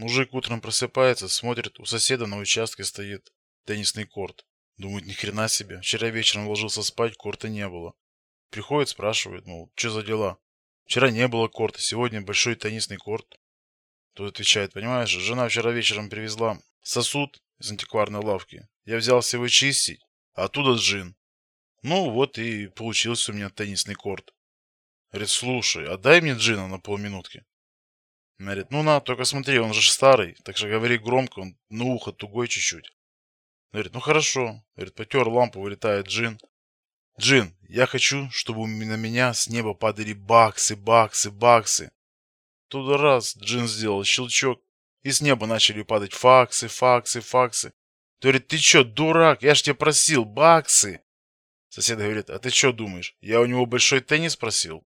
Мужик утром просыпается, смотрит, у соседа на участке стоит теннисный корт. Думает, ни хрена себе. Вчера вечером ложился спать, корта не было. Приходит, спрашивает, мол, что за дела? Вчера не было корта, сегодня большой теннисный корт. Тот отвечает, понимаешь, жена вчера вечером привезла сосуд из антикварной лавки. Я взялся его чистить, а оттуда джин. Ну вот и получился у меня теннисный корт. Говорит, слушай, а дай мне джина на полминутки. Говорит, ну на, только смотри, он же старый, так что говори громко, он на ухо тугой чуть-чуть. Говорит, ну хорошо. Говорит, потер лампу, вылетает джин. Джин, я хочу, чтобы на меня с неба падали баксы, баксы, баксы. Туда раз Джин сделал щелчок, и с неба начали падать факсы, факсы, факсы. Говорит, ты чё, дурак? Я ж тебя просил, баксы. Сосед говорит, а ты что думаешь? Я у него большой теннис просил?